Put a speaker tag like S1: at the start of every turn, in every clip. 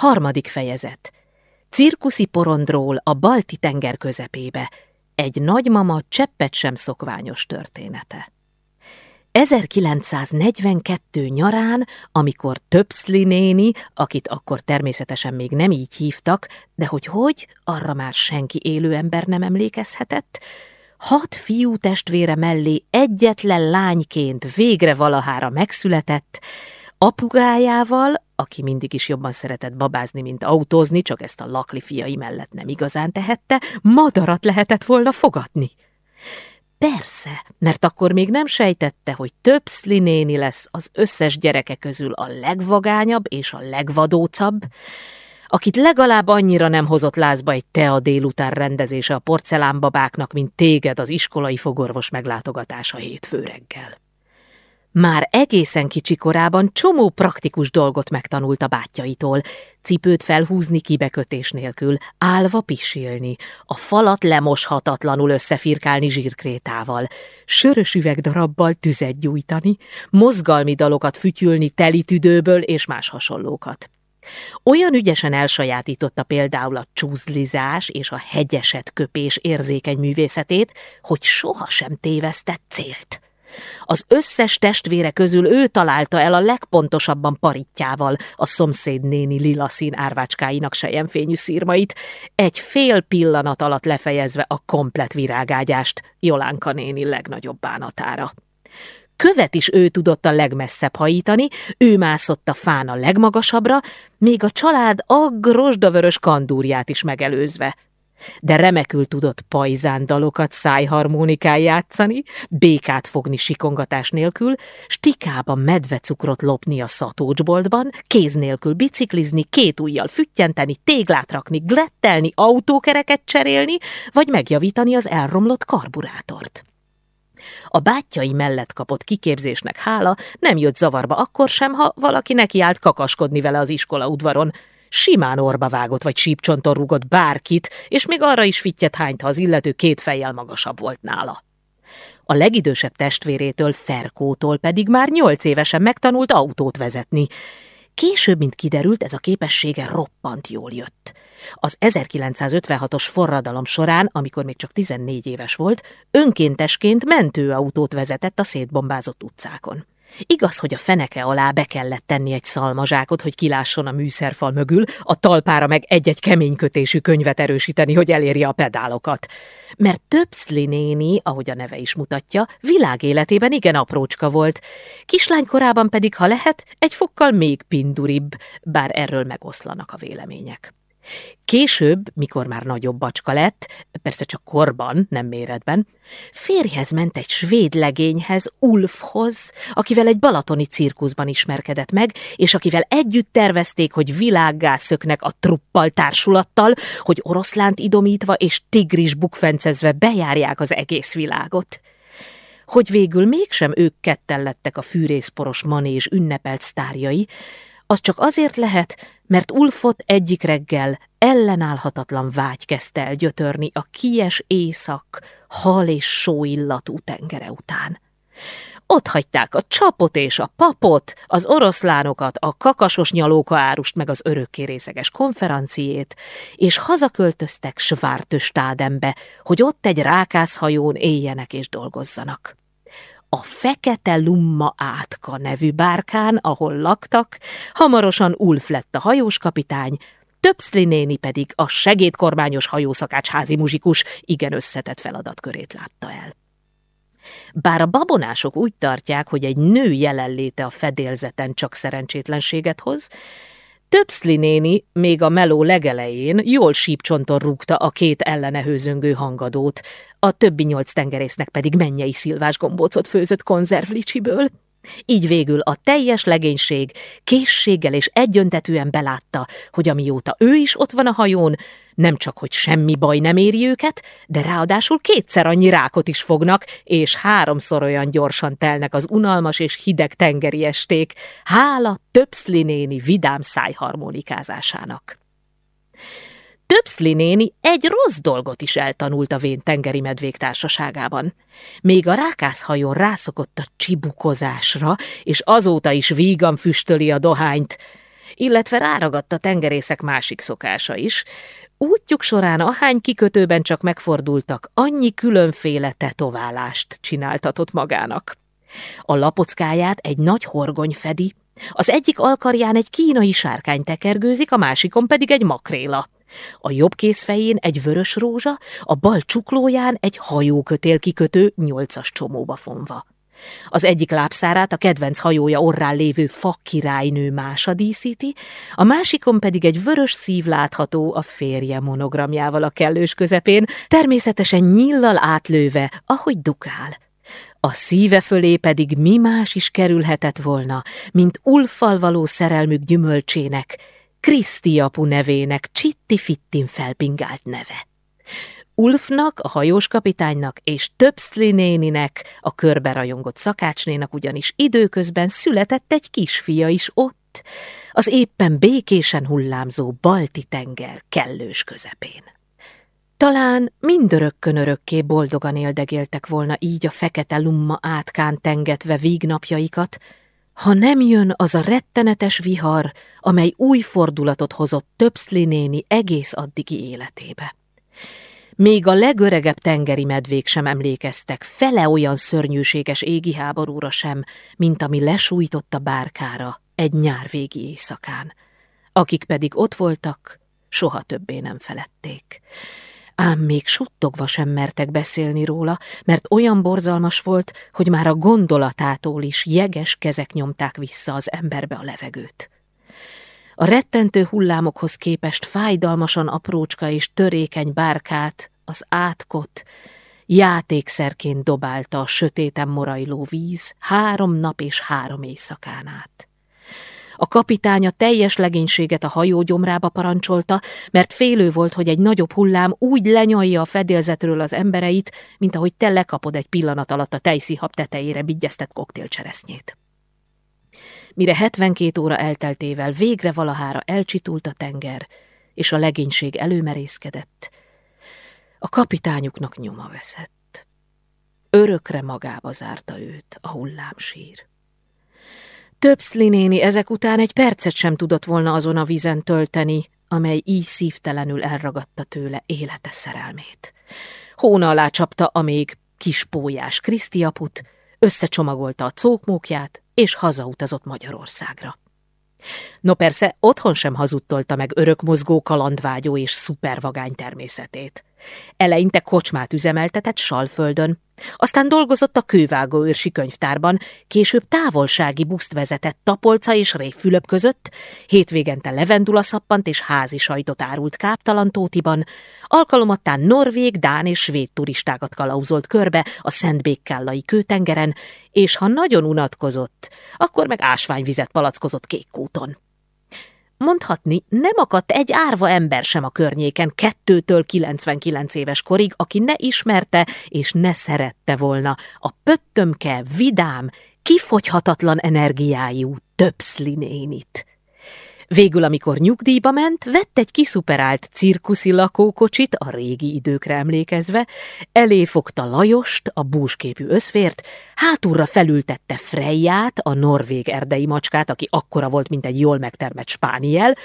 S1: Harmadik fejezet. Cirkuszi porondról a balti tenger közepébe. Egy nagymama cseppet sem szokványos története. 1942 nyarán, amikor Töpszli néni, akit akkor természetesen még nem így hívtak, de hogy hogy, arra már senki élő ember nem emlékezhetett, hat fiú testvére mellé egyetlen lányként végre valahára megszületett, apugájával, aki mindig is jobban szeretett babázni, mint autózni, csak ezt a lakli fiai mellett nem igazán tehette, madarat lehetett volna fogadni. Persze, mert akkor még nem sejtette, hogy több néni lesz az összes gyereke közül a legvagányabb és a legvadócabb, akit legalább annyira nem hozott lázba egy tea délután rendezése a porcelánbabáknak, mint téged az iskolai fogorvos meglátogatása hétfő reggel. Már egészen kicsi korában csomó praktikus dolgot megtanult a bátyjaitól. Cipőt felhúzni kibekötés nélkül, állva pisilni, a falat lemoshatatlanul összefirkálni zsírkrétával, sörös üvegdarabbal tüzet gyújtani, mozgalmi dalokat fütyülni teli tüdőből és más hasonlókat. Olyan ügyesen elsajátította például a csúzlizás és a hegyeset köpés érzékeny művészetét, hogy sohasem tévesztett célt. Az összes testvére közül ő találta el a legpontosabban paritjával a szomszéd néni lila szín árvácskáinak sejemfényű szírmait, egy fél pillanat alatt lefejezve a komplet virágágyást Jolánka néni legnagyobb bánatára. Követ is ő tudott a legmesszebb hajítani, ő mászott a fán a legmagasabbra, még a család agg rozsdavörös kandúrját is megelőzve de remekül tudott pajzándalokat szájharmonikán játszani, békát fogni sikongatás nélkül, stikába medvecukrot lopni a szatócsboltban, kéz nélkül biciklizni, két ujjal füttyenteni, téglát rakni, glettelni, autókereket cserélni, vagy megjavítani az elromlott karburátort. A bátyai mellett kapott kiképzésnek hála nem jött zavarba akkor sem, ha valaki nekiállt kakaskodni vele az iskola udvaron, simán orba vágott vagy sípcsonton rúgott bárkit, és még arra is fittyet hányt, ha az illető két fejjel magasabb volt nála. A legidősebb testvérétől, Ferkótól pedig már nyolc évesen megtanult autót vezetni. Később, mint kiderült, ez a képessége roppant jól jött. Az 1956-os forradalom során, amikor még csak 14 éves volt, önkéntesként mentőautót vezetett a szétbombázott utcákon. Igaz, hogy a feneke alá be kellett tenni egy szalmazsákot, hogy kilásson a műszerfal mögül, a talpára meg egy-egy keménykötésű könyvet erősíteni, hogy elérje a pedálokat. Mert Töpszli néni, ahogy a neve is mutatja, világéletében igen aprócska volt, kislánykorában pedig, ha lehet, egy fokkal még pinduribb, bár erről megoszlanak a vélemények. Később, mikor már nagyobb bacska lett, persze csak korban, nem méretben, férjhez ment egy svéd legényhez, Ulfhoz, akivel egy balatoni cirkuszban ismerkedett meg, és akivel együtt tervezték, hogy világgá szöknek a truppal társulattal, hogy oroszlánt idomítva és tigris bukfencezve bejárják az egész világot. Hogy végül mégsem ők ketten lettek a fűrészporos manés ünnepelt sztárjai, az csak azért lehet, mert Ulfot egyik reggel ellenállhatatlan vágy kezdte el gyötörni a kies éjszak, hal és só illatú tengere után. Ott hagyták a csapot és a papot, az oroszlánokat, a kakasos nyalóka árust meg az örökkérészeges konferenciét, és hazaköltöztek Svártöstádembe, hogy ott egy rákászhajón éljenek és dolgozzanak. A Fekete Lumma Átka nevű bárkán, ahol laktak, hamarosan Ulf lett a hajóskapitány, Töpszli néni pedig a segédkormányos hajószakácsházi muzsikus igen összetett feladatkörét látta el. Bár a babonások úgy tartják, hogy egy nő jelenléte a fedélzeten csak szerencsétlenséget hoz, Töpszli néni még a meló legelején jól sípcsonton rúgta a két ellene hőzöngő hangadót, a többi nyolc tengerésznek pedig mennyei szilvás gombócot főzött konzervlicsiből. Így végül a teljes legénység készséggel és egyöntetűen belátta, hogy amióta ő is ott van a hajón, nem csak, hogy semmi baj nem éri őket, de ráadásul kétszer annyi rákot is fognak, és háromszor olyan gyorsan telnek az unalmas és hideg tengeri esték, hála többszlinéni vidám szájharmonikázásának. Többszli néni egy rossz dolgot is eltanult a vén tengeri medvék társaságában. Még a rákászhajón rászokott a csibukozásra, és azóta is vígan füstöli a dohányt, illetve ráragadt a tengerészek másik szokása is. Útjuk során ahány kikötőben csak megfordultak, annyi különféle tetoválást csináltatott magának. A lapockáját egy nagy horgony fedi, az egyik alkarján egy kínai sárkány tekergőzik, a másikon pedig egy makréla. A jobb kézfején egy vörös rózsa, a bal csuklóján egy hajókötél kikötő nyolcas csomóba fonva. Az egyik lábszárát a kedvenc hajója orrán lévő fa királynő mása díszíti, a másikon pedig egy vörös szív látható a férje monogramjával a kellős közepén, természetesen nyillal átlőve, ahogy dukál. A szíve fölé pedig mi más is kerülhetett volna, mint Ulfal való szerelmük gyümölcsének, Kriszti apu nevének Csitti-Fittin felpingált neve. Ulfnak, a hajós kapitánynak és Töpszli néninek, a körbe rajongott szakácsnénak ugyanis időközben született egy kisfia is ott, az éppen békésen hullámzó balti tenger kellős közepén. Talán mindörökkön örökké boldogan éldegéltek volna így a fekete lumma átkán tengetve vígnapjaikat, ha nem jön az a rettenetes vihar, amely új fordulatot hozott Töpszli néni egész addigi életébe. Még a legöregebb tengeri medvék sem emlékeztek fele olyan szörnyűséges égi háborúra sem, mint ami lesújtotta bárkára egy nyárvégi éjszakán. Akik pedig ott voltak, soha többé nem feledték. Ám még suttogva sem mertek beszélni róla, mert olyan borzalmas volt, hogy már a gondolatától is jeges kezek nyomták vissza az emberbe a levegőt. A rettentő hullámokhoz képest fájdalmasan aprócska és törékeny bárkát, az átkot, játékszerként dobálta a sötéten morajló víz három nap és három éjszakán át. A kapitánya teljes legénységet a hajó gyomrába parancsolta, mert félő volt, hogy egy nagyobb hullám úgy lenyalja a fedélzetről az embereit, mint ahogy te lekapod egy pillanat alatt a tejszihab tetejére bigyeztett koktélcseresznyét. Mire 72 óra elteltével végre valahára elcsitult a tenger, és a legénység előmerészkedett, a kapitányuknak nyoma veszett. Örökre magába zárta őt a hullámsír. Többszli néni ezek után egy percet sem tudott volna azon a vízen tölteni, amely így szívtelenül elragadta tőle élete szerelmét. Hóna alá csapta a még kispójás Krisztiaput, összecsomagolta a cókmókját, és hazautazott Magyarországra. No persze, otthon sem hazudtolta meg örökmozgó kalandvágyó és szupervagány természetét. Eleinte kocsmát üzemeltetett Salföldön, aztán dolgozott a kővágóőrsi könyvtárban, később távolsági buszt vezetett Tapolca és Révfülöp között, hétvégente levendula szappant és házi sajtot árult Káptalantótiban, alkalomattán norvég, dán és svéd turistákat kalauzolt körbe a Szentbékkállai kőtengeren, és ha nagyon unatkozott, akkor meg ásványvizet palackozott Kékkúton. Mondhatni, nem akadt egy árva ember sem a környéken kettőtől 99 éves korig, aki ne ismerte és ne szerette volna a pöttömke, vidám, kifogyhatatlan energiájú többszli nénit. Végül, amikor nyugdíjba ment, vett egy kiszuperált cirkuszi lakókocsit, a régi időkre emlékezve, elé fogta Lajost, a búsképű összfért, hátulra felültette Frejját, a norvég erdei macskát, aki akkora volt, mint egy jól megtermett spániel,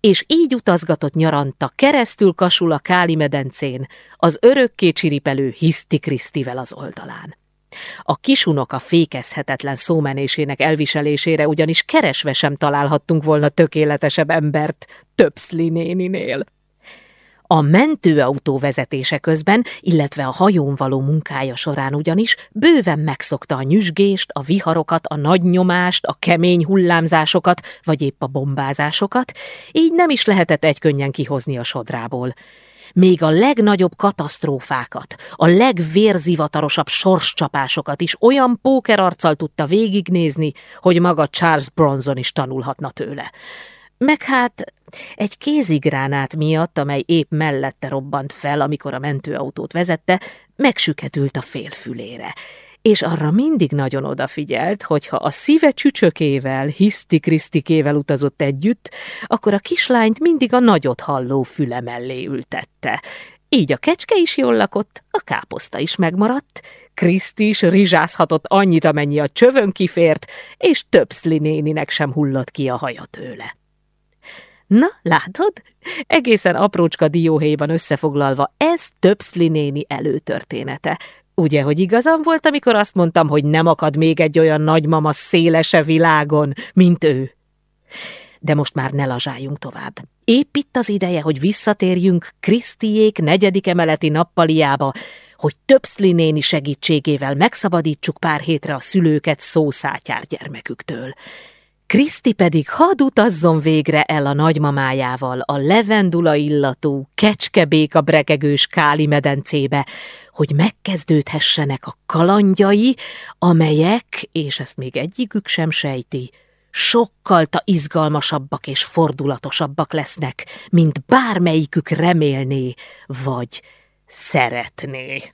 S1: és így utazgatott nyaranta keresztül kasul a Káli medencén, az örökké csiripelő Hiszti Krisztivel az oldalán. A kisunoka fékezhetetlen szómenésének elviselésére ugyanis keresve sem találhattunk volna tökéletesebb embert Töpszli néninél. A mentőautó vezetése közben, illetve a hajón való munkája során ugyanis bőven megszokta a nyüzsgést, a viharokat, a nagy nyomást, a kemény hullámzásokat, vagy épp a bombázásokat, így nem is lehetett egykönnyen kihozni a sodrából még a legnagyobb katasztrófákat, a legvérzivatarosabb sorscsapásokat is olyan pókerarccal tudta végignézni, hogy maga Charles Bronson is tanulhatna tőle. Meg hát egy kézigránát miatt, amely épp mellette robbant fel, amikor a mentőautót vezette, megsüketült a félfülére és arra mindig nagyon odafigyelt, hogyha a szíve csücsökével, hiszti Krisztikével utazott együtt, akkor a kislányt mindig a nagyot halló füle mellé ültette. Így a kecske is jól lakott, a káposzta is megmaradt, Kriszti is rizsázhatott annyit, amennyi a csövön kifért, és több néninek sem hullott ki a haja tőle. Na, látod? Egészen aprócska dióhéjban összefoglalva, ez Töpszli néni előtörténete. Ugye, hogy igazam volt, amikor azt mondtam, hogy nem akad még egy olyan nagymama szélese világon, mint ő? De most már ne lazsáljunk tovább. Épp itt az ideje, hogy visszatérjünk Krisztiék negyedik emeleti nappaliába, hogy Töpszli néni segítségével megszabadítsuk pár hétre a szülőket szószátyár gyermeküktől. Kriszti pedig hadd utazzon végre el a nagymamájával a levendula illatú, kecskebéka brekegős káli medencébe, hogy megkezdődhessenek a kalandjai, amelyek, és ezt még egyikük sem sejti, sokkal izgalmasabbak és fordulatosabbak lesznek, mint bármelyikük remélné, vagy szeretné.